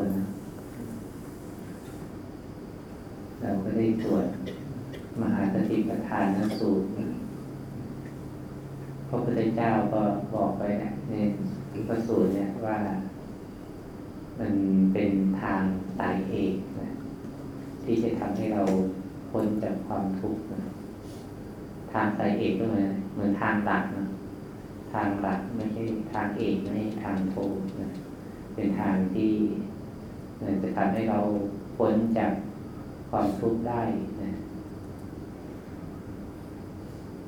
คนนะเราก็ได้ตรวจมหาสติปัฏฐานนสูตรพระพุทธเจ้าก็บอกไปในพระสูตรเนี่ยว่า มันเป็นทางสายเอกนะที่จะทำให้เราพ้นจากความทุกข์นะทางสายเอกก็เหมือนเหมือนทางหลักนะทางหลักไม่ใช่ทางเอกไม่ใช่ทางโทนะเป็นทางที่ จะทำให้เราพ้นจากความทุกข์ได้นะ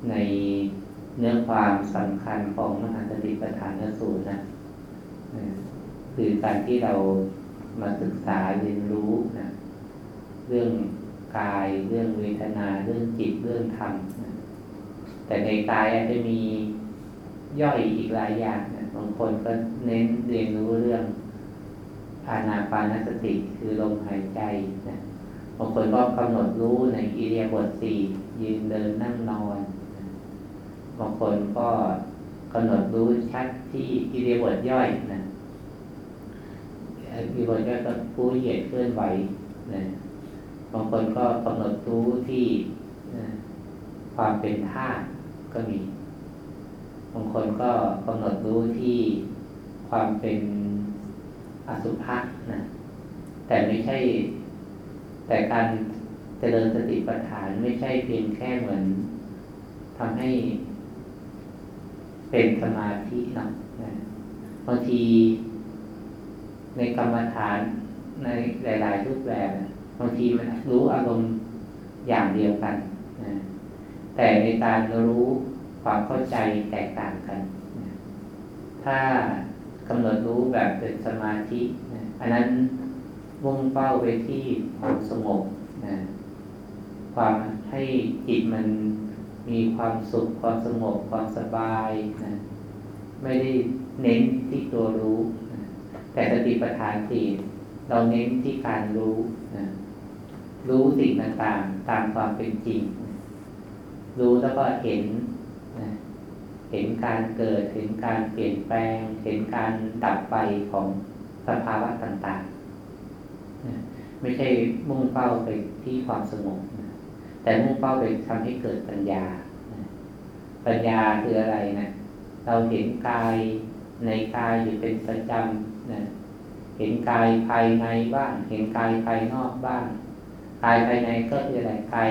ในเนื้อความสำคัญของมหาสติปัฏฐานสูตรนะคือการที่เรามาศึกษาเรียนรู้นะเรื่องกายเรื่องเวทนา เรื่องจิตเรื่องธรรมนะแต่ในกายอาจจะมีย่อยอีกหลายอย่างนะบางคนก็เน้นเรียนรู้เรื่อง อานาปานสติคือลมหายใจนะบางคนก็กำหนดรู้ในอิเดียบทสี่ยืนเดินนั่งนอนบางคนก็กำหนดรู้ชัดที่อิเดียบทย่อยนะอิเดียบทย่อยก็ผู้เหยียดเคลื่อนไหวนะบางคนก็กำหนดรู้ที่ความเป็นธาตุก็มี บางคนก็กำหนดรู้ที่ความเป็น อสุภะนะแต่ไม่ใช่ แต่การเจริญสติปัฏฐานไม่ใช่เพียงแค่เหมือนทำให้เป็นสมาธินะบางทีในกรรมฐานในหลาย ๆ รูปแบบบางทีมันรู้อารมณ์อย่างเดียวกันนะแต่ในการรู้ความเข้าใจแตกต่างกันนะถ้า กำหนดรู้แบบเป็นสมาธินะอันนั้นมุ่งเป้าไปที่ความสงบนะความให้จิตมันมีความสุข ความสงบความสบายนะไม่ได้เน้นที่ตัวรู้นะแต่สติปัฏฐานสี่เราเน้นที่การรู้นะรู้สิ่งต่างๆ ตามความเป็นจริง รู้แล้วก็เห็น เห็นการเกิดเห็นการเปลี่ยนแปลง เห็นการดับไปของสภาวะต่างๆ ไม่ใช่มุ่งเป้าไปที่ความสงบแต่มุ่งเป้าไปทำให้เกิดปัญญา ปัญญาคืออะไรนะเราเห็นกายในกายอยู่เป็นประจำนะเห็นกายภายในบ้าง เห็นกายภายนอกบ้าง กายภายในก็คืออะไรกาย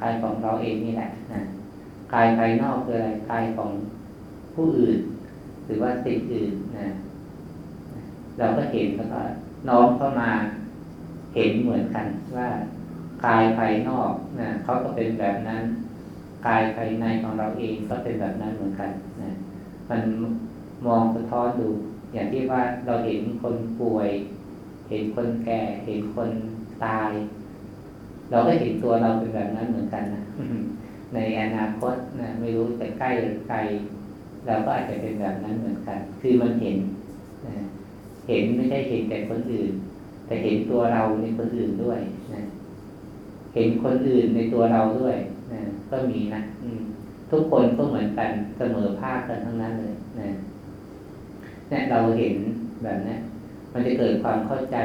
กายของเราเองนี่แหละนะ กายภายนอกคืออะไรกายของผู้อื่น หรือว่าสิ่งอื่นนะเราก็เห็นแล้วก็น้อมเข้ามาเห็นเหมือนกันว่ากายภายนอกนะเขาก็เป็นแบบนั้นกายภายในของเราเองก็เป็นแบบนั้นเหมือนกันนะมันมองสะท้อนดู อย่างที่ว่าเราเห็นคนป่วย เห็นคนแก่ เห็นคนตาย เราก็เห็นตัวเราเป็นแบบนั้นเหมือนกันนะ ในอนาคตนะไม่รู้จะใกล้หรือไกลเราก็อาจจะเป็นแบบนั้นเหมือนกัน คือมันเห็นนะเห็นไม่ใช่เห็นแต่คนอื่น แต่เห็นตัวเราในคนอื่นด้วยนะเห็นคนอื่นในตัวเราด้วยนะก็มีนะทุกคนก็เหมือนกันเสมอภาคกันทั้งนั้นเลยนะเนี่ยเราเห็นแบบนี้มันจะเกิดความเข้าใจ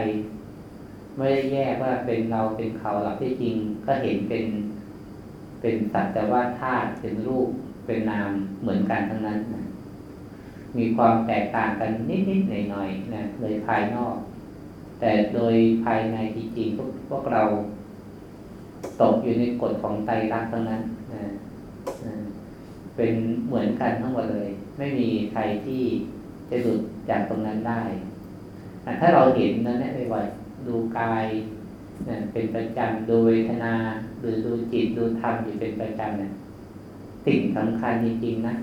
ไม่ได้แยกว่าเป็นเราเป็นเขาหลักที่จริง ก็เห็นเป็น เป็นสัจว่าธาตุเป็นรูปเป็นนามเหมือนกันทั้งนั้นนะมีความแตกต่างกันนิดๆหน่อยๆนะโดยภายนอก แต่โดยภายในจริงๆพวกพวกเราตกอยู่ในกฎของไตรลักษณ์ทั้งนั้นนะเป็นเหมือนกันทั้งหมดเลย ไม่มีใครที่จะหลุดจากตรงนั้นได้ ถ้าเราเห็นนั้นเนี่ยบ่อยดูกาย เป็นประจำดูเวทนาหรือดูจิตดูธรรมอยู่เป็นประจำเนี่ยสิ่งสำคัญจริงๆนะ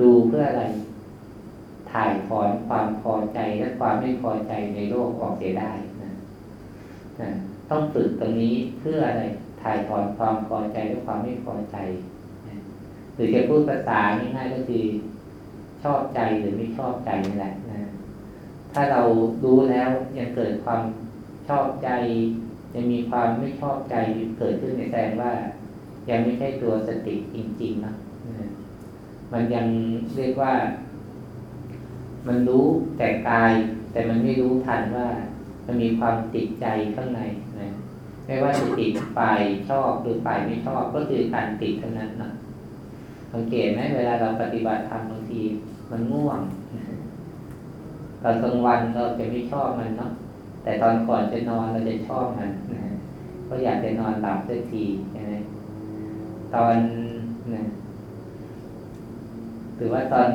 ดูเพื่ออะไร ถ่ายถอนความพอใจและความไม่พอใจในโลกออกเสียได้นะนะต้องฝึกตรงนี้เพื่ออะไร ถ่ายถอนความพอใจและความไม่พอใจนะหรือจะพูดภาษาง่ายๆก็คือชอบใจหรือไม่ชอบใจนี่แหละนะถ้าเรารู้แล้วยังเกิดความชอบใจ ยังมีความไม่ชอบใจเกิดขึ้นในแสดงว่ายังไม่ใช่ตัวสติจริงๆนะมันยังเรียกว่า มันรู้แต่กาย แต่มันไม่รู้ทันว่ามมันมีความติดใจข้างในนะไม่ว่าจะติดฝ่ายชอบหรือฝ่ายไม่ชอบก็คือการติดเท่านั้นนะสังเกตไหมเวลาเราปฏิบัติธรรมบางที มันง่วงตอนกลางวันเราจะไม่ชอบมันเนาะ แต่ตอนก่อนจะนอนเราจะชอบมันนะก็อยากจะนอนหลับสักทีใช่ไหมตอนนะหรือว่าตอน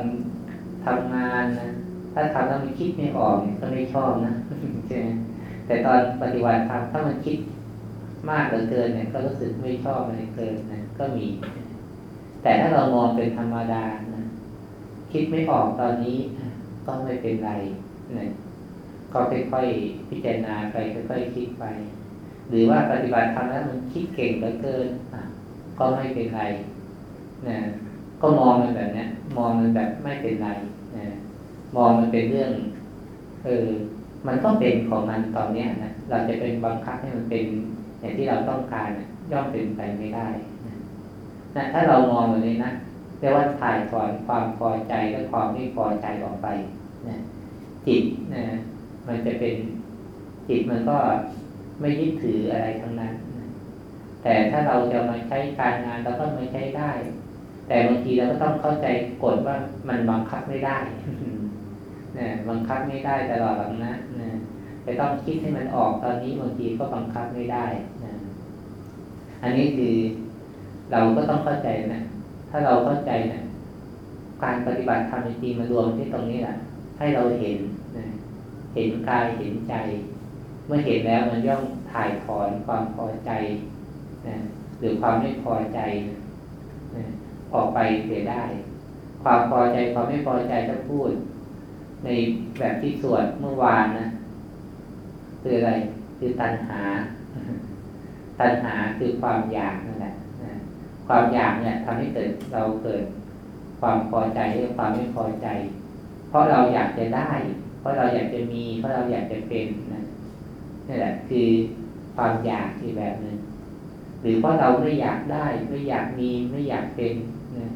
ทำงานนะถ้าทำแล้วมันคิดไม่ออกเนี่ยก็ไม่ชอบนะใช่ไหมแต่ตอนปฏิบัติธรรมถ้ามันคิดมากเหลือเกินเนี่ย ก็รู้สึกไม่ชอบมันเกินนะก็มี แต่ถ้าเรามองเป็นธรรมดานะคิดไม่ออกตอนนี้ก็ไม่เป็นไรนะ ก็ค่อยๆพิจารณาไปค่อยๆคิดไป หรือว่าปฏิบัติธรรมแล้วมันคิดเก่งเหลือเกินก็ไม่เป็นไรนะก็มองมันแบบนี้มองมันแบบไม่เป็นไรนะมองมันเป็นเรื่องเออมันก็เป็นของมันตอนเนี้ยนะเราจะเป็นบังคับให้มันเป็นอย่างที่เราต้องการนะย่อมเป็นไปไม่ได้นะถ้าเรามองแบบนี้นะเรียกว่าถ่ายถอนความพอใจและความไม่พอใจออกไปนะจิตนะ มันจะเป็นจิตมันก็ไม่ยึดถืออะไรทั้งนั้น แต่ถ้าเราจะมาใช้การงานเราก็ไม่ใช้ได้ แต่บางทีเราก็ต้องเข้าใจกฎว่ามันบังคับไม่ได้นะบังคับไม่ได้ตลอดหลังนะนะไปต้องคิดให้มันออกตอนนี้บางทีก็บังคับไม่ได้นะอันนี้คือเราก็ต้องเข้าใจนะ ถ้าเราเข้าใจนะการปฏิบัติธรรมจริงมารวมที่ตรงนี้แหละให้เราเห็น เห็นกายเห็นใจ เมื่อเห็นแล้วมันย่อมถ่ายถอนความพอใจนะหรือความไม่พอใจนะออกไปเสียได้ ความพอใจความไม่พอใจถ้าพูด ในแบบที่สวดเมื่อวานนะคืออะไรคือตัณหา ตัณหาคือความอยากนั่นแหละความอยากเนี่ยทำให้เกิดเราเกิดความพอใจหรือความไม่พอใจ เพราะเราอยากจะได้ ราะเราอยากจะมีเพราะเราอยากจะเป็นนะนี่แหละคือความอยากอีกแบบหนึ่งหรือเพราะเราไม่อยากได้ ไม่อยากมีไม่อยากเป็นนะ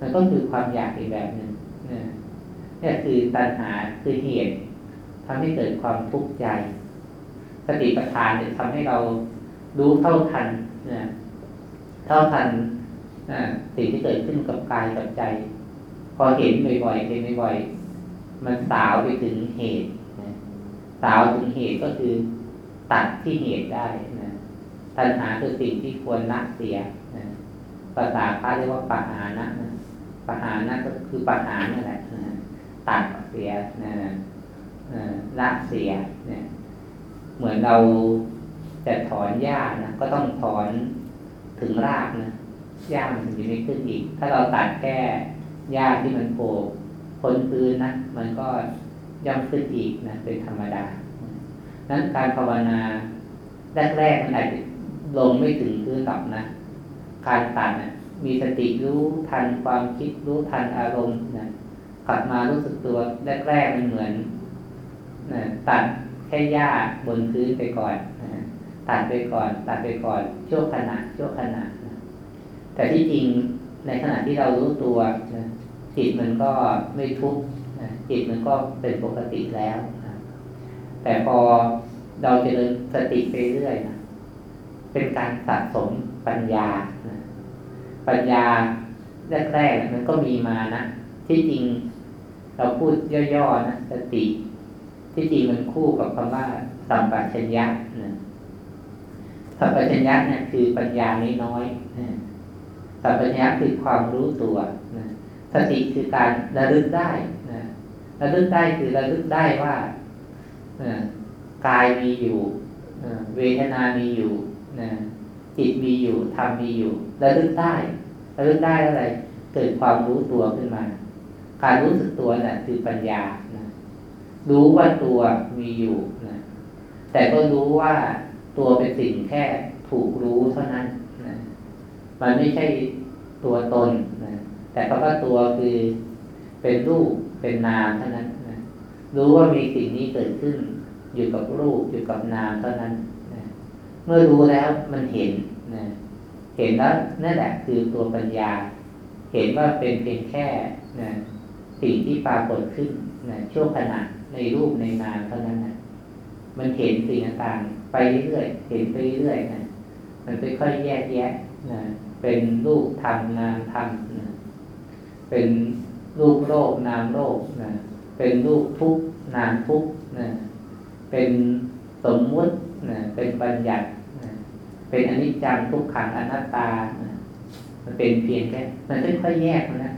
มันก็คือความอยากอีกแบบหนึ่งนะนี่คือตัณหาคือเหตุทำให้เกิดความทุกข์ใจสติปัฏฐานเนี่ยทำให้เรารู้เท่าทันนะเท่าทันสิ่งที่เกิดขึ้นกับกายกับใจ พอเห็นบ่อยๆเห็นบ่อยๆ มันสาวไปถึงเหตุสาวถึงเหตุก็คือตัดที่เหตุได้นะตัณหาคือสิ่งที่ควรละเสียนะภาษาพระเรียกว่าปหานะนะปหานะก็คือปหานั่นแหละนะตัดเสียนะละเสียเนี่ยเหมือนเราจะถอนหญ้านะก็ต้องถอนถึงรากนะหญ้ามันถึงจะไม่ขึ้นอีก ถ้าเราตัดแค่หญ้าที่มันโผล่ พ้นพื้นนะมันก็ย่อมขึ้นอีกนะเป็นธรรมดา นั้นการภาวนาแรกๆมันอาจจะลงไม่ถึงพื้นหรอกนะ การตัดนะมีสติรู้ทันความคิดรู้ทันอารมณ์นะกลับมารู้สึกตัวแรกๆมันเหมือนนะตัดแค่หญ้าบนพื้นไปก่อนนะตัดไปก่อน ตัดไปก่อนชั่วขณะชั่วขณะนะแต่ที่จริงในขณะที่เรารู้ตัวนะ จิตมันก็ไม่ทุกข์นะจิตมันก็เป็นปกติแล้วแต่พอเราจริญสติไปเรื่อยนะเป็นการสะสมปัญญาปัญญาแรกๆมันก็มีมานะที่จริงเราพูดย่อๆนะสติ ที่จริงมันคู่กับคำว่าสัมปชัญญะนะสัมปชัญญะเนี่ยคือปัญญาน้อยๆสัมปชัญญะคือความรู้ตัว สติคือการระลึกได้นะระลึกได้คือระลึกได้ว่ากายมีอยู่เวทนามีอยู่จิตมีอยู่ธรรมมีอยู่ระลึกได้ระลึกได้อะไร เกิดความรู้ตัวขึ้นมา การรู้สึกตัวนี่ะคือปัญญานะรู้ว่าตัวมีอยู่นะแต่ก็รู้ว่าตัวเป็นสิ่งแค่ถูกรู้เท่านั้นนะมันไม่ใช่ตัวตนนะ แต่เพระว่าตัวคือเป็นรูปเป็นนามเท่านั้นนะรู้ว่ามีสิ่งนี้เกิดขึ้น อยู่กับรูปอยู่กับนามเท่านั้นนะเมื่อรู้แล้วมันเห็นนะเห็นแล้วนั่นแหละคือตัวปัญญา เห็นว่าเป็นเพียงแค่นะสิ่งที่ปรากฏขึ้นนะช่วงขณะในรูปในนามเท่านั้นนะมันเห็นสิ่งต่างๆไปเรื่อยๆเห็นไปเรื่อยๆนะมันค่อยๆแยกแยะนะเป็นรูปธรรมนามธรรมนะ เป็นรูปโลกนามโลกนะเป็นรูปทุกนามทุกนะเป็นสมมุตินะเป็นบัญญัตินะเป็นอนิจจังทุกขังอนัตตานะมันเป็นเพียงแค่มันค่อยๆแยกนะ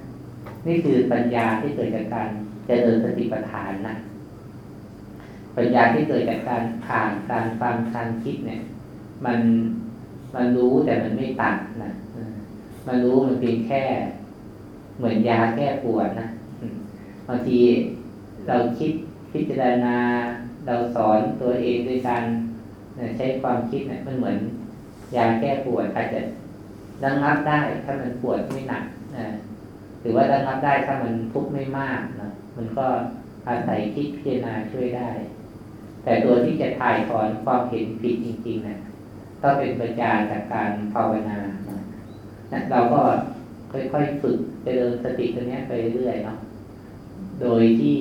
นี่คือปัญญาที่เกิดจากการเจริญสติปัฏฐานนะปัญญาที่เกิดจากการผ่านการฟังการคิดเนี่ย มันมันรู้แต่มันไม่ตัดนะมันรู้มันเพียงแค่ เหมือนยาแก้ปวดนะบางทีเราคิดพิจารณา เราสอนตัวเองด้วยการใช้ความคิดเนี่ยมันเหมือนยาแก้ปวดอาจจะระงับได้ถ้ามันปวดไม่หนักนะหรือว่าระงับได้ถ้ามันทุกข์ไม่มากนะมันก็อาศัยคิดพิจารณาช่วยได้ แต่ตัวที่จะถ่ายถอนความเห็นผิดจริงๆนะต้องเป็นปัญญาจากการภาวนานะเราก็ ค่อยๆฝึกเจริญสติตัวนี้ไปเรื่อยๆเนาะโดยที่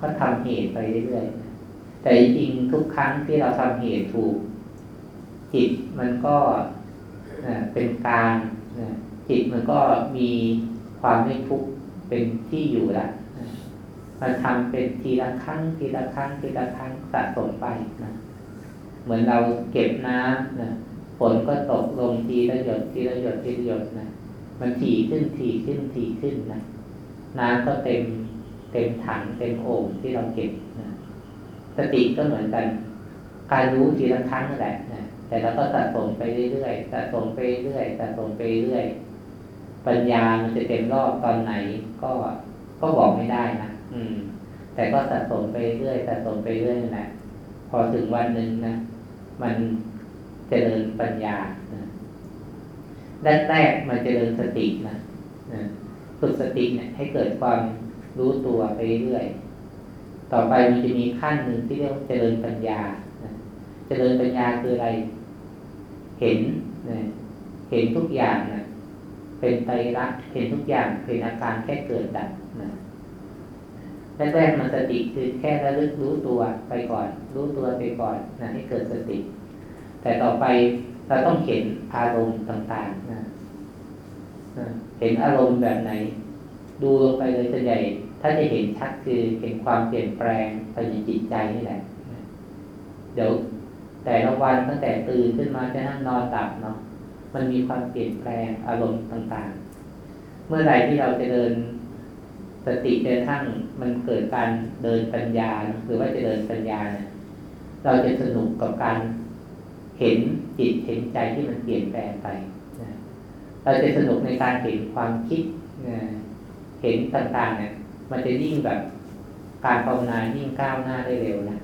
ก็ทำเหตุไปเรื่อยๆแต่จริงทุกครั้งที่เราทำเหตุถูก จิตมันก็เป็นกลางจิตมันก็มีความไม่ทุกข์เป็นที่อยู่ละมันทำเป็นทีละครั้งทีละครั้งทีละครั้งสะสมไปนะเหมือนเราเก็บน้ำนะ นก็ตกลงทีละหยดทีละหยดทีละหยดนะมันถี่ขึ้นถี่ขึ้นถี่ขึ้นนะน้ำก็เต็มเต็มถังเต็มโอ่งที่เราเก็บนะสติก็เหมือนกัน การรู้ทีละครั้งนั่นแหละนะแต่เราก็สะสมไปเรื่อยๆสะสมไปเรื่อยสะสมไปเรื่อยปัญญามันจะเต็มรอบตอนไหน ก็ก็บอกไม่ได้นะอืม แต่ก็สะสมไปเรื่อยสะสมไปเรื่อยนะพอถึงวันหนึ่งนะมัน เจริญปัญญาแรกๆมันเจริญสตินะฝึกสติเนี่ย ให้เกิดความรู้ตัวไปเรื่อยต่อไปมันจะมีขั้นหนึ่งที่เรียกว่าเจริญปัญญาเจริญปัญญาคืออะไร เห็นเห็นทุกอย่างนะเป็นไตรลักษณ์เห็นทุกอย่างเป็นอาการแค่เกิดดับนะแรกๆมันสติคือแค่ระลึกรู้ตัวไปก่อน รู้ตัวไปก่อนนะให้เกิดสติ แต่ต่อไปเราต้องเห็นอารมณ์ต่างๆนะเห็นอารมณ์แบบไหน ดูลงไปเลยส่วนใหญ่ถ้าจะเห็นชัดคือเห็นความเปลี่ยนแปลงภายในจิตใจนี่แหละ เดี๋ยวแต่ละวันตั้งแต่ตื่นขึ้นมาจะนั่งนอนหลับเนาะมันมีความเปลี่ยนแปลงอารมณ์ต่างๆ เมื่อไหร่ที่เราจะเดินสติเดินทั้งมันเกิดการเดินปัญญาหรือว่าจะเดินปัญญาเนี่ยเราจะสนุกกับการ เห็นจิตเห็นใจที่มันเปลี่ยนแปลงไปเราจะสนุกในการเห็นความคิดเห็นต่างๆเนี่ยมันจะยิ่งแบบการภาวนายิ่งก้าวหน้าได้เร็วนะ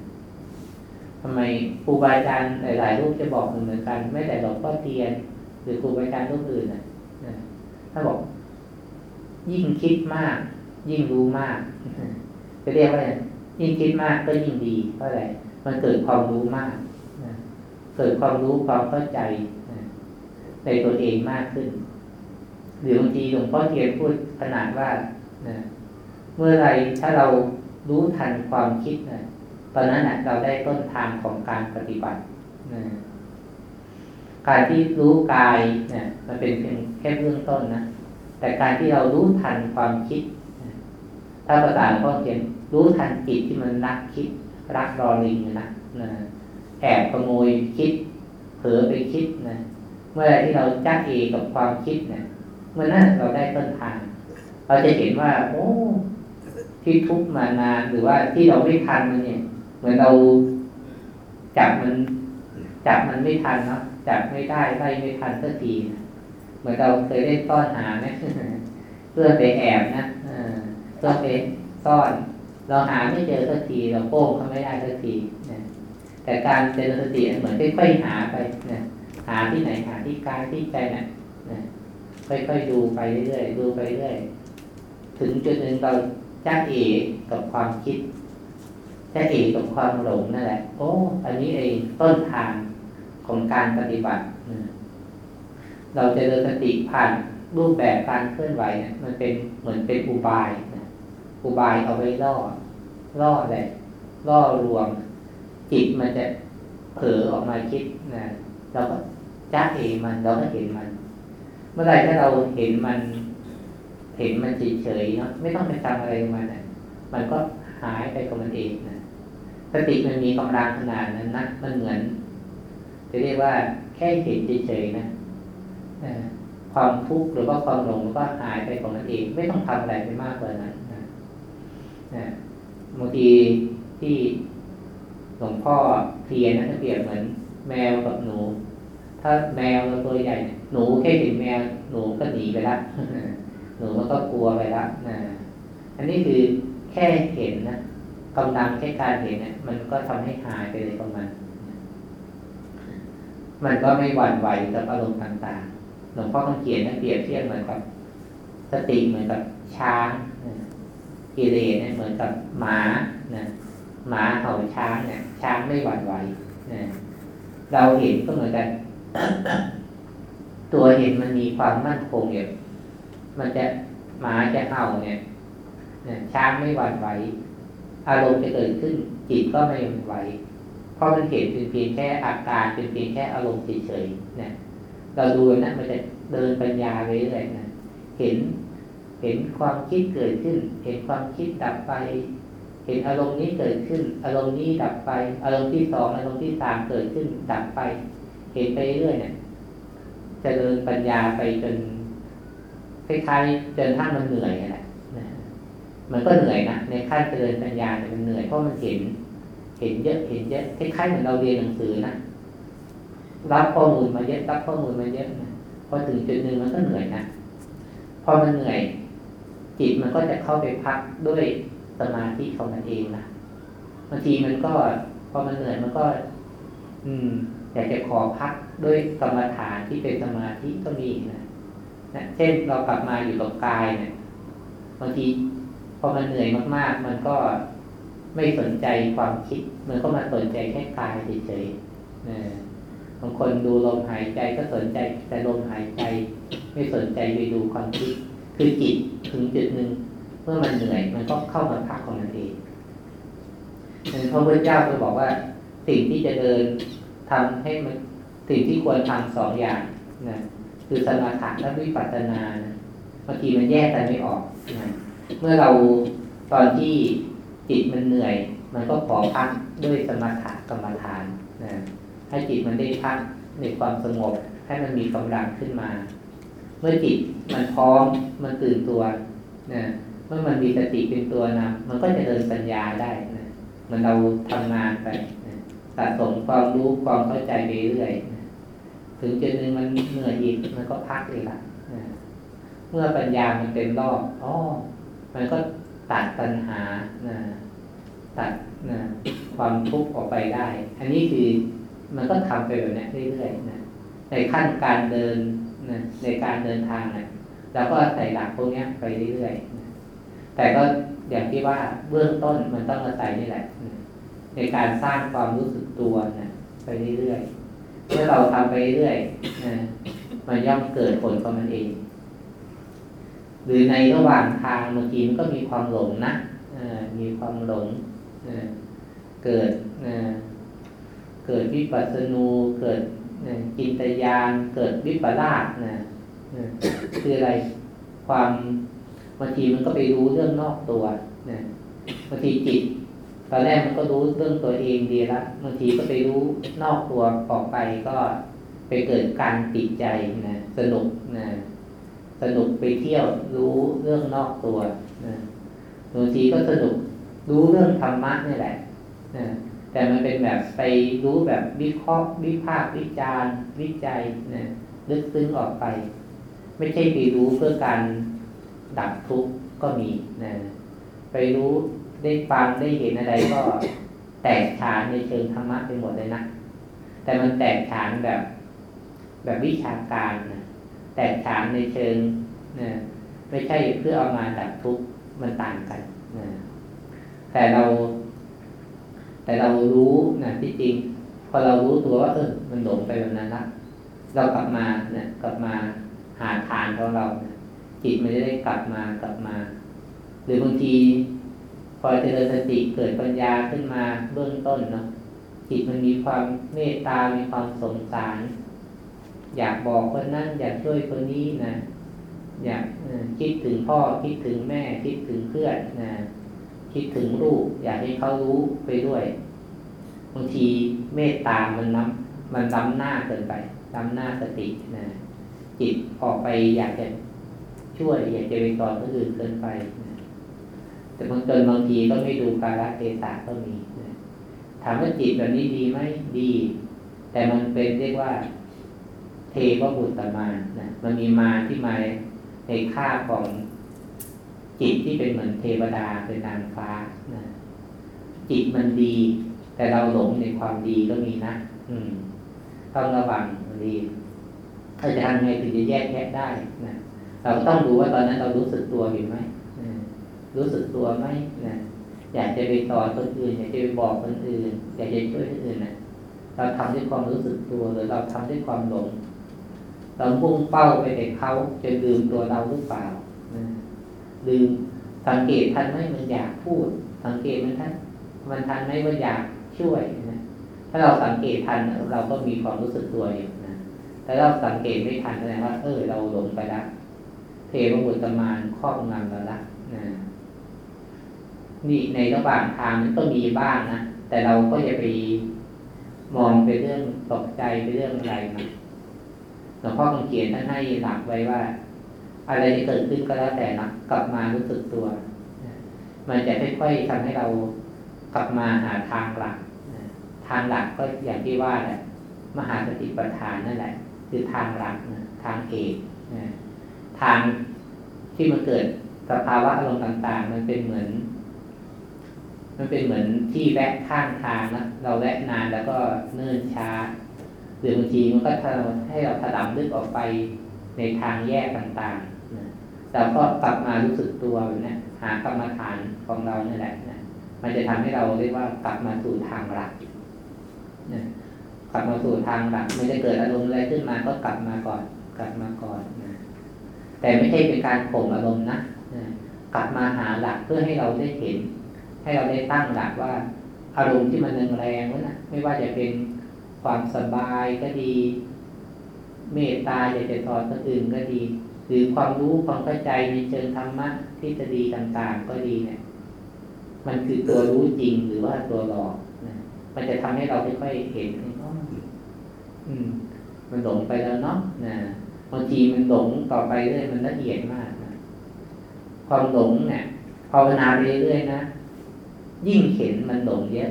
ทำไมครูบาอาจารย์หลายๆรูปจะบอกเหมือนกันไม่แต่หลวงพ่อเทียน หรือครูบาอาจารย์รูปอื่นนะถ้าบอกยิ่งคิดมาก ยิ่งรู้มากจะเรียกว่ายิ่งคิดมากก็ยิ่งดีเพราะอะไรมันเกิดความรู้มาก เกิดความรู้ความเข้าใจในตัวเองมากขึ้น หรือบางทีหลวงพ่อเทียนพูดขนาดว่าเมื่อไรถ้าเรารู้ทันความคิดนะตอนนั้นนะเราได้ต้นทางของการปฏิบัตินะการที่รู้กายเนี่ยมันเป็นเพียงแค่เบื้องต้นนะแต่การที่เรารู้ทันความคิดถ้าภาษาพ่อเขียนรู้ทันจิตที่มันรักคิด รักรอลิงนะนะ แอบขโมยคิด เผลอไปคิดนะเมื่อไรที่เราจ้าเอกับความคิดเนี่ยเมื่อนั้นเราได้ต้นทาง เราจะเห็นว่า โอ้ที่ทุกมานานหรือว่าที่เราไม่ทันมันเนี่ย เหมือนเราจับมันจับมันไม่ทันเนาะจับไม่ได้ไล่ไม่ทันสักทีเหมือนเราเคยเล่นซ่อนหานะเพื่อไปแอบนะเพื่อไปซ่อน เราหาไม่เจอสักทีเราโป้งเขาไม่ได้สักที แต่การเจริญสติเหมือนค่อยๆหาไปนะหาที่ไหนหาที่กายที่ใจนะนะค่อยๆดูไปเรื่อยๆดูไปเรื่อยถึงจุดหนึ่งเราจ้าเอกับความคิดจะเอกกับความหลงนั่นแหละ โอ้ อันนี้เองต้นทางของการปฏิบัติเราจะเดินสติผ่านรูปแบบการเคลื่อนไหวเนี่ยมันเป็นเหมือนเป็นอุบายนะอุบายเอาไว้ล่อล่ออะไรล่อรวม จิตมันจะเผลอออกมาคิดนะเราก็จ้าเองมันเราก็เห็นมัน เมื่อไรถ้าเราเห็นมัน เห็นมันเฉยๆเนาะไม่ต้องไปทำอะไรมันนะมันก็หายไปกับมันเองนะสติมันมีกำลังขนาดนั้นนะมันเหมือนจะเรียกว่าแค่เห็นเฉยๆนะความทุกข์หรือว่าความหลงก็หายไปของมันเอง ไม่ต้องทำอะไรไปมากกว่านั้นนะนะบางทีที่ หลวงพ่อเทียนนะเปรียบเหมือนแมวกับหนู ถ้าแมวเราตัวใหญ่ หนูแค่เห็นแมวหนูก็หนีไปละหนูมันก็กลัวไปละนะอันนี้คือแค่เห็นนะกำลังแค่การเห็นเนี่ยมันก็ทำให้หายไปเลยของมันมันก็ไม่หวั่นไหวกับอารมณ์ต่างๆ หลวงพ่อต้องเขียนนะเปรียบเทียบเหมือนกับสติเหมือนกับช้างกิเลสเนี่ยเหมือนกับหมานะ หมาเห่าช้างเนี่ย ช้างไม่หวั่นไหวนะเราเห็นก็เหมือนกัน ตัวเห็นมันมีความมั่นคงอยู่ยมันจะหมาจะเห่าเนี่ยช้างไม่หวั่นไหวอารมณ์จะเกิดขึ้นจิตก็ไม่หวั่นไหวเพราะมันเห็นเป็นเพียงแค่อาการเป็นเพียงแค่อารมณ์เฉยๆนะเราดูนะมันจะเดินปัญญาไปเรื่อยนะเห็นเห็นความคิดเกิดขึ้น เห็นความคิดดับไป เห็นอารมณ์นี้เกิดขึ้น อารมณ์นี้ดับไป อารมณ์ที่สองอารมณ์ที่สามเกิดขึ้นดับไป เห็นไปเรื่อยเนี่ยจะเดินปัญญาไปจนคล้ายๆจนท่านมันเหนื่อยแหละมันก็เหนื่อยนะในขั้นเจริญปัญญาเนี่ยมันเหนื่อยเพราะมันเห็น เห็นเยอะเห็นเยอะคล้ายๆเหมือนเราเรียนหนังสือนะรับข้อมูลมาเยอะรับข้อมูลมาเยอะนะพอถึงจุดหนึ่งมันก็เหนื่อยนะพอมันเหนื่อย จิตมันก็จะเข้าไปพักด้วย สมาธิของมันเองนะบางทีมันก็พอมันเหนื่อยมันก็ อืม อยากจะขอพักด้วยกรรมฐานที่เป็นสมาธิก็มีนะนะเช่นเรากลับมาอยู่กับกายเนี่ยบางทีพอมันเหนื่อยมากๆ มันก็ไม่สนใจความคิด มันก็มาสนใจแค่กายเฉยๆบางคนดูลมหายใจก็สนใจแต่ลมหายใจ ไม่สนใจไปดูความคิด คือจิตถึงจุดหนึ่ง มื่อมันเหนื่อยมันก็เข้ามาพักของมันเองพระพุทธเจ้าเคยบอกว่า สิ่งที่จะเดินทำให้มันสิ่งที่ควรทำสองอย่างนะคือสมาธิและวิปัสสนานะบางทีมันแยกกันไม่ออกนะเมื่อเราตอนที่จิตมันเหนื่อย มันก็ขอพักด้วยสมาธิกรรมฐานนะให้จิตมันได้พักในความสงบให้มันมีกำลังขึ้นมา เมื่อจิตมันพร้อมมันตื่นตัวนะ เมื่อมันมีสติเป็นตัวนำมันก็จะเดินปัญญาได้นะมันเราทำงานไปสะสมความรู้ความเข้าใจไปเรื่อยถึงจุดหนึ่งมันเหนื่อยอีกมันก็พักอีกละนะเมื่อปัญญามันเต็มรอบอ๋อมันก็ตัดปัญหานะตัดนะความทุกข์ออกไปได้ อันนี้คือมันก็ทำไปแบบนี้เรื่อยๆนะในขั้นการเดินนะในการเดินทางนะเราก็ใส่หลักพวกนี้ไปเรื่อยๆน แต่ก็อย่างที่ว่าเบื้องต้นมันต้องอาศัยนี่แหละ ในการสร้างความรู้สึกตัวนะไปเรื่อยๆเมื่อเราทำไปเรื่อยนะมันย่อมเกิดผลของมันเอง หรือในระหว่างทางบางทีมันก็มีความหลงนะมีความหลงเกิดเกิดวิปัสสนูเกิดจินตยานเกิดวิปลาสนะคืออะไรความ บางทีมันก็ไปรู้เรื่องนอกตัวนะบางทีจิต ตอนแรกมันก็รู้เรื่องตัวเองดีล้วบางทีก็ไปรู้นอกตัวออกไปก็ไปเกิดการติดใจนะสนุกนะสนุกไปเที่ยวรู้เรื่องนอกตัวนะบางทีก็สนุกรู้เรื่องธรรมะนี่แหละนะแต่มันเป็นแบบไปรู้แบบวิเคราะห์วิพากษ์วิจารณ์วิจัยนะลึกซึ้งออกไป ไม่ใช่ไปรู้เพื่อการ ดับทุกข์ก็มีนะไปรู้ได้ฟังได้เห็นอะไรก็แตกฉานในเชิงธรรมะไปหมดเลยนะ แต่มันแตกฉานแบบ แบบวิชาการนะแตกฉานในเชิงนะไม่ใช่เพื่อเอามาดับทุกข์มันต่างกันนะแต่เรา แต่เรารู้นะที่จริง พอเรารู้ตัวว่าเออมันหลงไปแบบนั้นละเรากลับมาเนี่ยกลับมาหาฐานของเรา จิตมันจะได้กลับมากลับมา หรือบางที พอเจริญสติเกิดปัญญาขึ้นมาเบื้องต้นเนาะจิตมันมีความเมตตา มีความสงสาร อยากบอกคนนั้นอยากช่วยคนนี้นะอยากคิดถึงพ่อคิดถึงแม่ คิดถึงเพื่อนนะคิดถึงลูก อยากให้เขารู้ไปด้วยบางทีเมตตามันน้ำมันล้ำหน้าเกินไปล้ำหน้าสตินะจิตออกไปอยากจะ ช่วยอยากจะไปสอนคนอื่นเกินไปนะแต่บางเกินบางทีก็ไม่ดูกาลเทศะก็มีนะถามว่าจิตแบบนี้ดีไหมดี แต่มันเป็นเรียกว่า เทวบุตรมานะมันมีมาที่มาในค่าของจิตที่เป็นเหมือนเทวดาเป็นนางฟ้านะจิตมันดี แต่เราหลงในความดีก็มีนะอืม ต้องระวังดีเราจะทำไงถึงจะแยกแยะได้นะ เราต้องรู้ว่าตอนนั้นเรารู้สึกตัวอยู่ไหมรู้สึกตัวไหมนะอยากจะไปสอนคนอื่น อยากจะไปบอกคนอื่น อยากจะช่วยคนอื่นนะเราทำด้วยความรู้สึกตัวหรือเราทำด้วยความหลงเราพุ่งเป้าไปแต่เขาจะลืมตัวเราหรือเปล่าลืมสังเกตทันไหมมันอยากพูด สังเกตมันทันมันทันไหมว่าอยากช่วยนะถ้าเราสังเกตทันเราก็มีความรู้สึกตัวอยู่นะแต่เราสังเกตไม่ทันแสดงว่าเออเราหลงไปแล้ว เทวบุตรมานครอบงำเราละนะนี่ในระหว่างทางมันก็มีบ้างนะแต่เราก็อย่าไปมองไปเรื่องตกใจไปเรื่องอะไรนะหลวงพ่อคำเขียนท่านให้หลักไว้ว่า อะไรที่เกิดขึ้นก็แล้วแต่นะกลับมารู้สึกตัว มันจะค่อยๆทำให้เรากลับมาหาทางหลักทางหลักก็อย่างที่ว่าแหละมหาสติปัฏฐานนั่นแหละ คือทางหลักนะทางเอกนะ ทางที่มันเกิดสภาวะอารมณ์ต่างๆ มันเป็นเหมือน มันเป็นเหมือนที่แวะข้างทางนะเราแวะนานแล้วก็เนิ่นช้าหรือบางทีมันก็ให้เราถลำลึกออกไปในทางแยกต่างๆนะเราก็กลับมารู้สึกตัวแบบนี้หากรรมฐานของเราเนี่ยแหละนะมันจะทำให้เราเรียกว่ากลับมาสู่ทางหลักนะกลับมาสู่ทางหลักไม่ได้เกิดอารมณ์อะไรขึ้นมาก็กลับมาก่อน กลับมาก่อนนะ แต่ไม่ใช่เป็นการข่มอารมณ์นะกลับมาหาหลักเพื่อให้เราได้เห็น ให้เราได้ตั้งหลักว่า อารมณ์ที่มันแรงๆนั้นนะไม่ว่าจะเป็นความสบายก็ดี เมตตาอยากจะสอนคนอื่นก็ดี หรือความรู้ความเข้าใจในเชิงธรรมะที่จะดีต่างๆก็ดีเนี่ย มันคือตัวรู้จริงหรือว่าตัวหลอกนะมันจะทำให้เราค่อยๆเห็นอืม มันหลงไปแล้วเนาะนะ บางทีมันหลงต่อไปเรื่อยมันละเอียดมากนะความหลงเนี่ยภาวนาไปเรื่อยๆนะยิ่งเห็นมันหลงเยอะ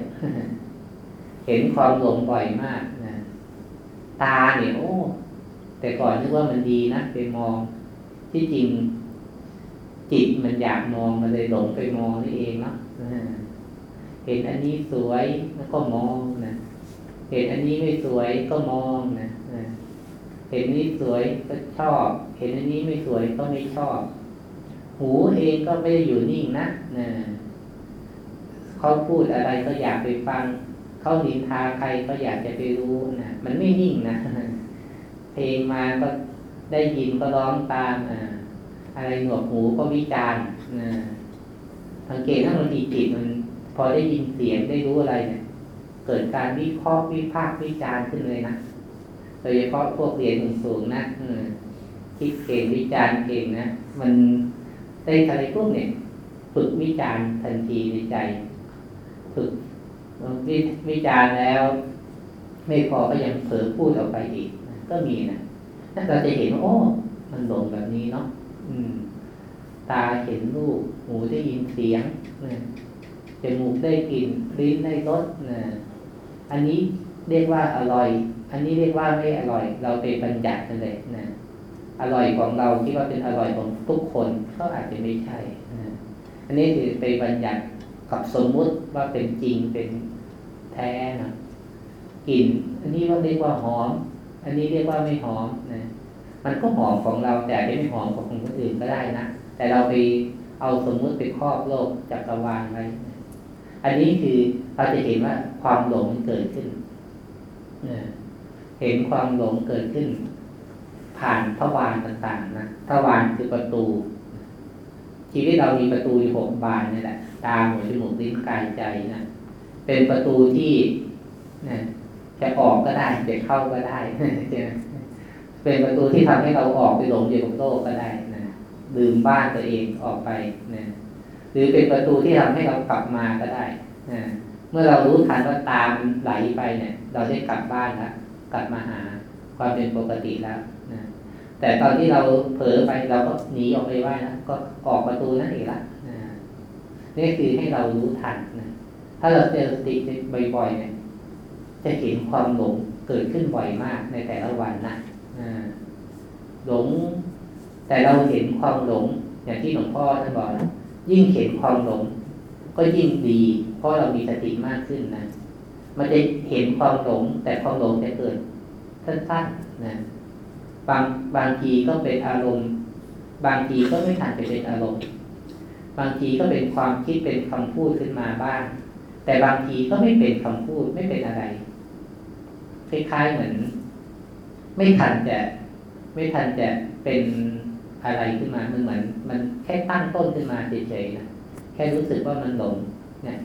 เห็นความหลงบ่อยมากนะตาเนี่ยโอ้ แต่ก่อนนึกว่ามันดีนะไปมองที่จริง จิตมันอยากมองมันเลยหลงไปมองนี่เองเนาะเห็นอันนี้สวยแล้วก็มองนะเห็นอันนี้ไม่สวยก็มองนะ เห็นนี้สวยก็ชอบ เห็นอันนี้ไม่สวยก็ไม่ชอบ หูเองก็ไม่ได้อยู่นิ่งนะนะเขาพูดอะไรก็อยากไปฟัง เขาดินทาใครก็อยากจะไปรู้นะมันไม่นิ่งนะเพลงมาก็ได้ยินก็ร้องตามอ่าอะไรหนวกหูก็วิจารณ์นะสังเกตถ้าบางทีจิตมัน พอได้ยินเสียงได้รู้อะไรเนี่ยเกิดการวิเคราะห์วิพากษ์วิจารณ์ขึ้นเลยนะ ยเฉพาะพวกเรียนสูงๆนะคิดเก่งวิจารณ์เก่งนะ มันได้อะไรพวกเนี่ย ฝึกวิจารณ์ทันทีในใจ ฝึกวิวิจารณ์แล้ว ไม่พอก็ยังเผลอพูดออกไปอีกก็มีนะถ้าเราจะเห็นว่าโอ้ มันหลงแบบนี้เนาะอืม ตาเห็นรูปหูได้ยินเสียงจมูกได้กลิ่นลิ้นได้รสนะอันนี้เรียกว่าอร่อย อันนี้เรียกว่าไม่อร่อย เราไปบัญญัติกันเลยนะอร่อยของเราคิดว่าเป็นอร่อยของทุกคนก็อาจจะไม่ใช่นะอันนี้คือไปบัญญัติกับสมมุติว่าเป็นจริงเป็นแท้นะกลิ่นอันนี้ว่าเรียกว่าหอม อันนี้เรียกว่าไม่หอมนะมันก็หอมของเราแต่ไม่หอมของคนอื่นก็ได้นะแต่เราไปเอาสมมุติไปครอบโลกจักรวาลไว้อันนี้คือเราจะเห็นว่าความหลงเกิดขึ้น เห็นความหลงเกิดขึ้น ผ่านทวารต่างๆนะทวารคือประตู ชีวิตเรามีประตูอยู่หกบานนี่แหละ ตาหูจมูกลิ้นกายใจนะเป็นประตูที่นะจะออกก็ได้จะเข้าก็ได้เป็นประตูที่ทำให้เราออกไปหลงอยู่กับโลกก็ได้นะลืมบ้านตัวเองออกไปนะหรือเป็นประตูที่ทำให้เรากลับมาก็ได้นะเมื่อเรารู้ทันว่าตามไหลไปเนี่ย เราได้กลับบ้านแล้ว กลับมาหาความเป็นปกติแล้วนะแต่ตอนที่เราเผลอไปเราก็หนีออกไปว่านะก็ออกประตูนั่นเองละนะนี่คือให้เรารู้ทันนะถ้าเราเจอสติบ่อยๆเนี่ยจะเห็นความหลงเกิดขึ้นบ่อยมากในแต่ละวันนะหลง แต่เราเห็นความหลง อย่างที่หลวงพ่อท่านบอกนะยิ่งเห็นความหลง ก็ยิ่งดี เพราะเรามีสติมากขึ้นนะ มันจะเห็นความหลง แต่ความหลงจะเกิดสั้นๆนะบางบางทีก็เป็นอารมณ์ บางทีก็ไม่ทันจะเป็นอารมณ์ บางทีก็เป็นความคิดเป็นคำพูดขึ้นมาบ้าง แต่บางทีก็ไม่เป็นคำพูดไม่เป็นอะไรคล้ายๆเหมือน ไม่ทันจะไม่ทันจะเป็นอะไรขึ้นมามันเหมือน มันแค่ตั้งต้นขึ้นมาเฉยๆนะแค่รู้สึกว่ามันหลงเนี่ย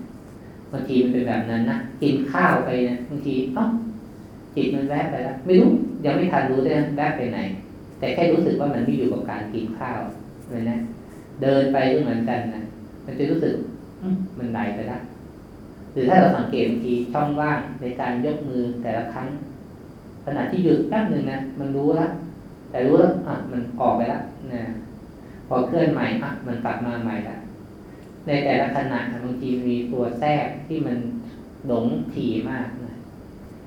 บางทีมันเป็นแบบนั้นนะกินข้าวไปนะบางทีอ๋อจิตมันแวบไปแล้วไม่รู้ยังไม่ทันรู้เลยแวบไปไหน แต่แค่รู้สึกว่ามันไม่อยู่กับการกินข้าวเลยนะเดินไปก็เหมือนกันนะมันจะรู้สึกมันไหลไปแล้วหรือถ้าเราสังเกตบางทีช่องว่างในการยกมือแต่ละครั้งขณะที่หยุดแป๊บหนึ่งนะมันรู้แล้วแต่รู้แล้วอะมันออกไปแล้วนะพอเคลื่อนใหม่อะมันกลับมาใหม่ละ ในแต่ละขณะบางทีมีตัวแทรกที่มันหลงถี่มากนะ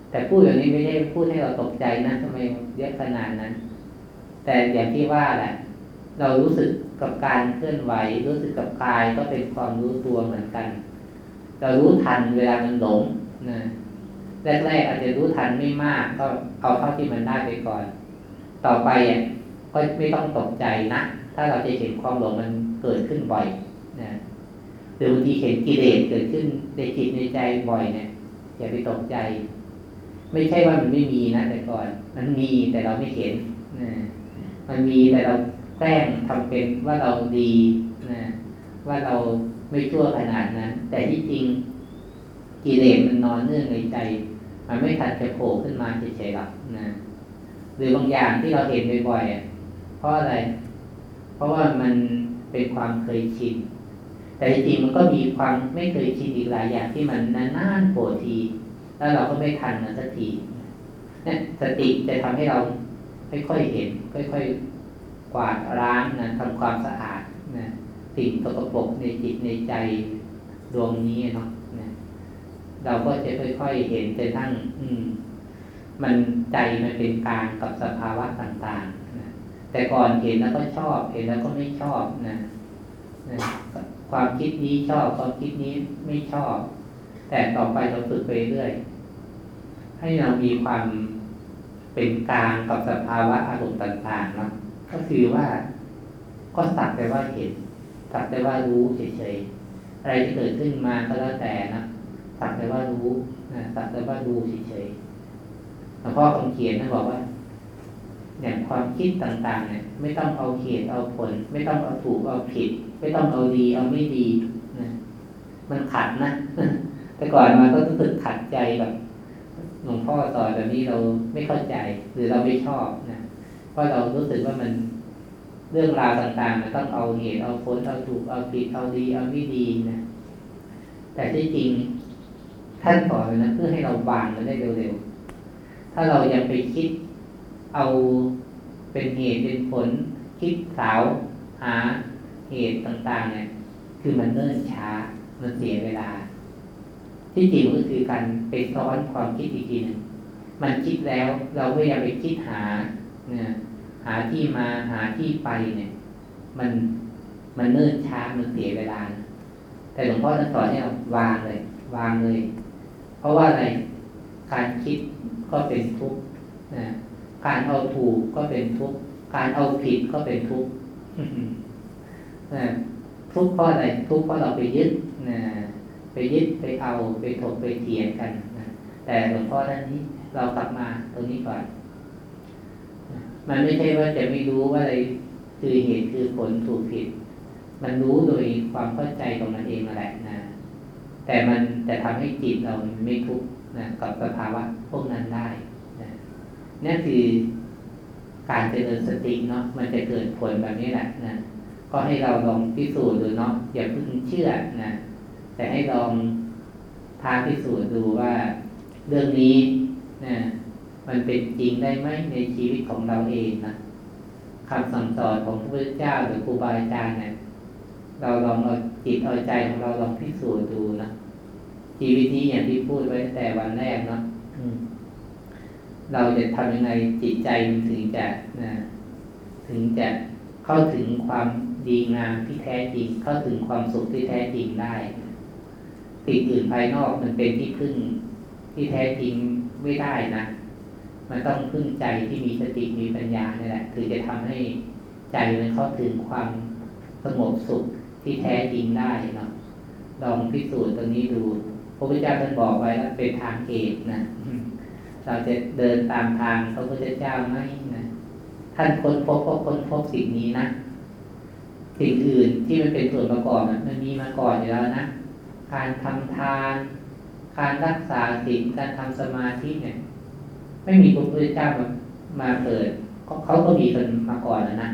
แต่พูดอย่างนี้ไม่ได้พูดให้เราตกใจนะทำไมเยอะขนาดนั้น แต่อย่างที่ว่าแหละ เรารู้สึกกับการเคลื่อนไหว รู้สึกกับกายก็เป็นความรู้ตัวเหมือนกัน เรารู้ทันเวลามันหลงนะแรกๆอาจจะรู้ทันไม่มาก ก็เอาเท่าที่มันได้ไปก่อน ต่อไปอะก็ไม่ต้องตกใจนะ ถ้าเราจะเห็นความหลงมันเกิดขึ้นบ่อยนะ หรือบางทีเห็นกิเลสเกิดขึ้นในจิตในใจบ่อยเนี่ยอย่าไปตกใจ ไม่ใช่ว่ามันไม่มีนะแต่ก่อน มันมีแต่เราไม่เห็นนะมันมีแต่เราแกล้งทำเป็นว่าเราดีนะว่าเราไม่ชั่วขนาดนั้น แต่ที่จริงกิเลสมันนอนเนื่องในใจ มันไม่ทันจะโผล่ขึ้นมาเฉยๆหรอกนะหรือบางอย่างที่เราเห็นบ่อยๆเพราะอะไร เพราะว่ามันเป็นความเคยชิน แต่จริงมันก็มีความไม่เคยชินอีกหลายอย่างที่มันนานๆโผล่ที แล้วเราก็ไม่ทันมันสักทีเนี่ยสติจะทำให้เราค่อยๆเห็น ค่อยๆกวาดล้างนะทำความสะอาดนะสิ่งตกปรกในจิตในใจดวงนี้เนาะเราก็จะค่อยๆเห็นจนทั้ง อืม มันใจมันเป็นกลางกับสภาวะต่างๆนะแต่ก่อนเห็นแล้วก็ชอบเห็นแล้วก็ไม่ชอบนะนะ ความคิดนี้ชอบความคิดนี้ไม่ชอบ แต่ต่อไปเราฝึกไปเรื่อยให้เรามีความเป็นกลางกับสภาวะอารมณ์ต่างๆนะก็คือว่าก็สักแต่ว่าเห็นสักแต่ว่ารู้เฉยๆอะไรที่เกิดขึ้นมาก็แล้วแต่นะสักแต่ว่ารู้นะสักแต่ว่าดูเฉยๆหลวงพ่อคำเขียนนะบอกว่าอย่างความคิดต่างๆ เนี่ย ไม่ต้องเอาเหตุเอาผล ไม่ต้องเอาถูกเอาผิด ไม่ต้องเอาดี เอาไม่ดีนะมันขัดนะแต่ก่อนมาก็รู้สึกขัดใจแบบหลวงพ่อสอนแบบนี้เราไม่เข้าใจ หรือเราไม่ชอบนะเพราะเรารู้สึกว่ามันเรื่องราวต่างๆมันต้องเอาเหตุเอาผลเอาถูกเอาผิดเอาดี เอาไม่ดีนะแต่ที่จริงท่านสอนนะเพื่อให้เราวางมันได้เร็วๆถ้าเรายังไปคิดเอาเป็นเหตุเป็นผลคิดสาวหา เหตุต่างๆ เนี่ย คือมันเนิ่นช้า มันเสียเวลา ที่จริงก็คือการไปซ้อนความคิดอีกทีหนึ่งมันคิดแล้วเราไม่อยากไปคิดหาเนี่ยหาที่มาหาที่ไปเนี่ย มันมันเนิ่นช้ามันเสียเวลา แต่หลวงพ่อท่านสอนให้เราวางเลย วางเลย เพราะว่าอะไรการคิดก็เป็นทุกข์นะการเอาถูกก็เป็นทุกข์การเอาผิดก็เป็นทุกข์ ทุกข์เพราะอะไรทุกข์เพราะเราไปยึดนะไปยึดไปเอาไปถกไปเถียงกันนะแต่หลวงพ่อท่านนี้เรากลับมาตรงนี้ก่อนมันไม่ใช่ว่าจะไม่รู้ว่าอะไรคือเหตุคือผลถูกผิด มันรู้โดยความเข้าใจของมันเองมาแหละนะแต่มันจะทำให้จิตเราไม่ทุกข์นะกับสภาวะพวกนั้นได้นะนี่คือการเจริญสติเนาะมันจะเกิดผลแบบนี้แหละนะ ก็ให้เราลองพิสูจน์ดูเนาะอย่าเพิ่งเชื่อนะแต่ให้ลองพาพิสูจน์ดูว่าเรื่องนี้นะมันเป็นจริงได้ไหมในชีวิตของเราเองนะคำสั่งสอนของพระพุทธเจ้าหรือครูบาอาจารย์เนี่ยเราลองเอาจิตเอาใจของเราลองพิสูจน์ดูนะชีวิตนี้อย่างที่พูดไว้แต่วันแรกเนาะเราจะทำยังไงจิตใจมันถึงจะนะถึงจะเข้าถึงความ ดีงามที่แท้จริงเข้าถึงความสุขที่แท้จริงได้สิ่งอื่นภายนอกมันเป็นที่พึ่งที่แท้จริงไม่ได้นะ มันต้องพึ่งใจที่มีสติมีปัญญาเนี่ยแหละคือจะทำให้ใจมันเข้าถึงความสงบสุขที่แท้จริงได้เนาะลองพิสูจน์ตรงนี้ดูพระพุทธเจ้าท่านบอกไว้แล้วเป็นทางเอกนะเราจะเดินตามทางพระพุทธเจ้าไหมนะท่านค้นพบก็ค้นพบสิ่งนี้นะ สิ่งอื่นที่มันเป็นส่วนประกอบมันมีมาก่อนอยู่แล้วนะ การทำทาน การรักษาศีลการทำสมาธิเนี่ย ไม่มีพระพุทธเจ้ามามาเกิดเขาก็มีกันมาก่อนแล้วนะ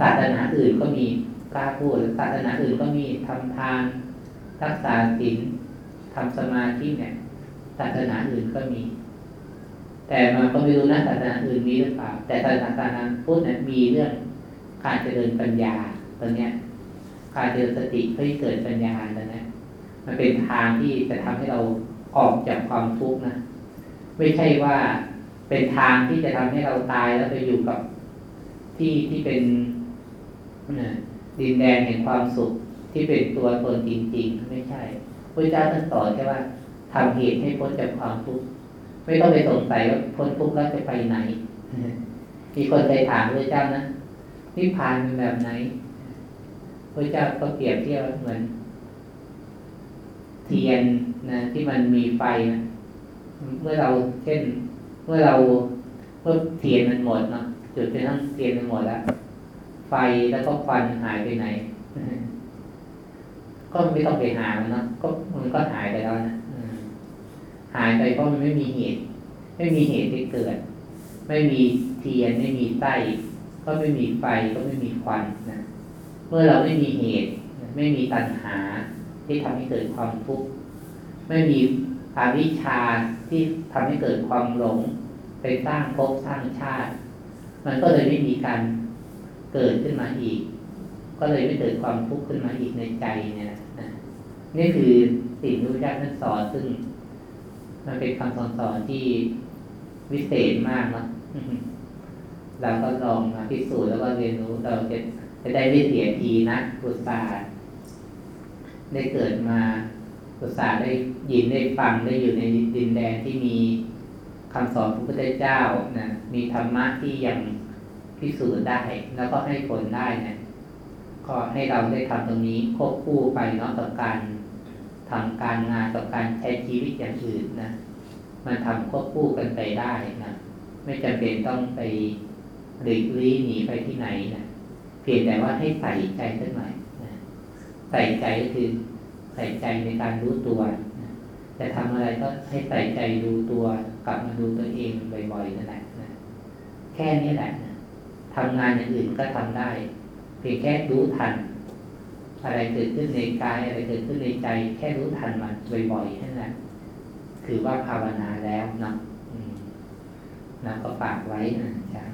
ศาสนาอื่นก็มีกล้าพูดศาสนาอื่นก็มีทำทาน รักษาศีลทำสมาธิเนี่ยศาสนาอื่นก็มี แต่มาก็ไม่รู้นะศาสนาอื่นมีหรือเปล่าแต่ศาสนาพุทธเนี่ยมีเรื่อง การเจริญปัญญาตรงเนี้ยการเจริญสติเพื่อให้เกิดปัญญาแล้วนะมันเป็นทางที่จะทำให้เราออกจากความทุกข์นะไม่ใช่ว่าเป็นทางที่จะทำให้เราตายแล้วไปอยู่กับที่ที่เป็นดินแดนแห่งความสุขที่เป็นตัวตนจริง ๆ ไม่ใช่พระเจ้าท่านสอนแค่ว่าทำเหตุให้พ้นจากความทุกข์ไม่ต้องไปสงสัยว่าพ้นทุกข์แล้วจะไปไหน มีคนเคยถามพระเจ้านะ นิพพานเป็นแบบไหนพระเจ้าก็เปรียบเทียบเหมือน เทียนนะที่มันมีไฟนะเมื่อเราเช่น เมื่อเราเมื่อเทียนมันหมดเนาะจุดเป็นทั้งเทียนมันหมดแล้วไฟแล้วก็ควันหายไปไหน ก็ไม่ต้องไปหามันเนาะก็มันก็หายไปแล้วนะหายไปเพราะมันไม่มีเหตุ ไม่มีเหตุที่เกิด ไม่มีเทียนไม่มีไส้ ก็ไม่มีไฟก็ไม่มีควันนะเมื่อเราไม่มีเหตุ ไม่มีตัณหาที่ทำให้เกิดความทุกข์ไม่มีอาวิชชาที่ทำให้เกิดความหลงไปสร้างภพสร้างชาติ มันก็เลยไม่มีการเกิดขึ้นมาอีก ก็เลยไม่เกิดความทุกข์ขึ้นมาอีกในใจเนี่ยนะนี่คือสิ่งที่พระเจ้าท่านสอนซึ่ง มันเป็นคำสอนสอนที่วิเศษมากเนาะ เราก็ลองมาพิสูจน์แล้วก็เรียนรู้เราจะจะได้ไม่เสียทีนะอุตส่าห์ได้เกิดมาอุตส่าห์ได้ยินได้ฟังได้อยู่ในดินแดนที่มีคำสอนพระพุทธเจ้านะมีธรรมะที่ยังพิสูจน์ได้ แล้วก็ให้ผลได้นะี่ยก็ให้เราได้ทำตรงนี้ควบคู่ไปเนาะต่อการทำการงานต่อการใช้ชีวิตอย่างอื่นนะมันทำควบคู่กันไปได้นะไม่จำเป็นต้องไป หลีกลี่หนีไปที่ไหนนะเพียงแต่ว่าให้ใส่ใจสักหน่อยนะใส่ใจก็คือใส่ใจในการรู้ตัวนะจะทำอะไรก็ให้ใส่ใจดูตัวกลับมาดูตัวเองบ่อยๆนั่นแหละนะแค่นี้แหละนะทำงานอย่างอื่นก็ทำได้ เพียงแค่รู้ทัน อะไรเกิดขึ้นในกายอะไรเกิดขึ้นในใจ แค่รู้ทันมันบ่อยๆนั่นแหละคือว่าภาวนาแล้วนะนะก็ฝากไว้นะจากนี้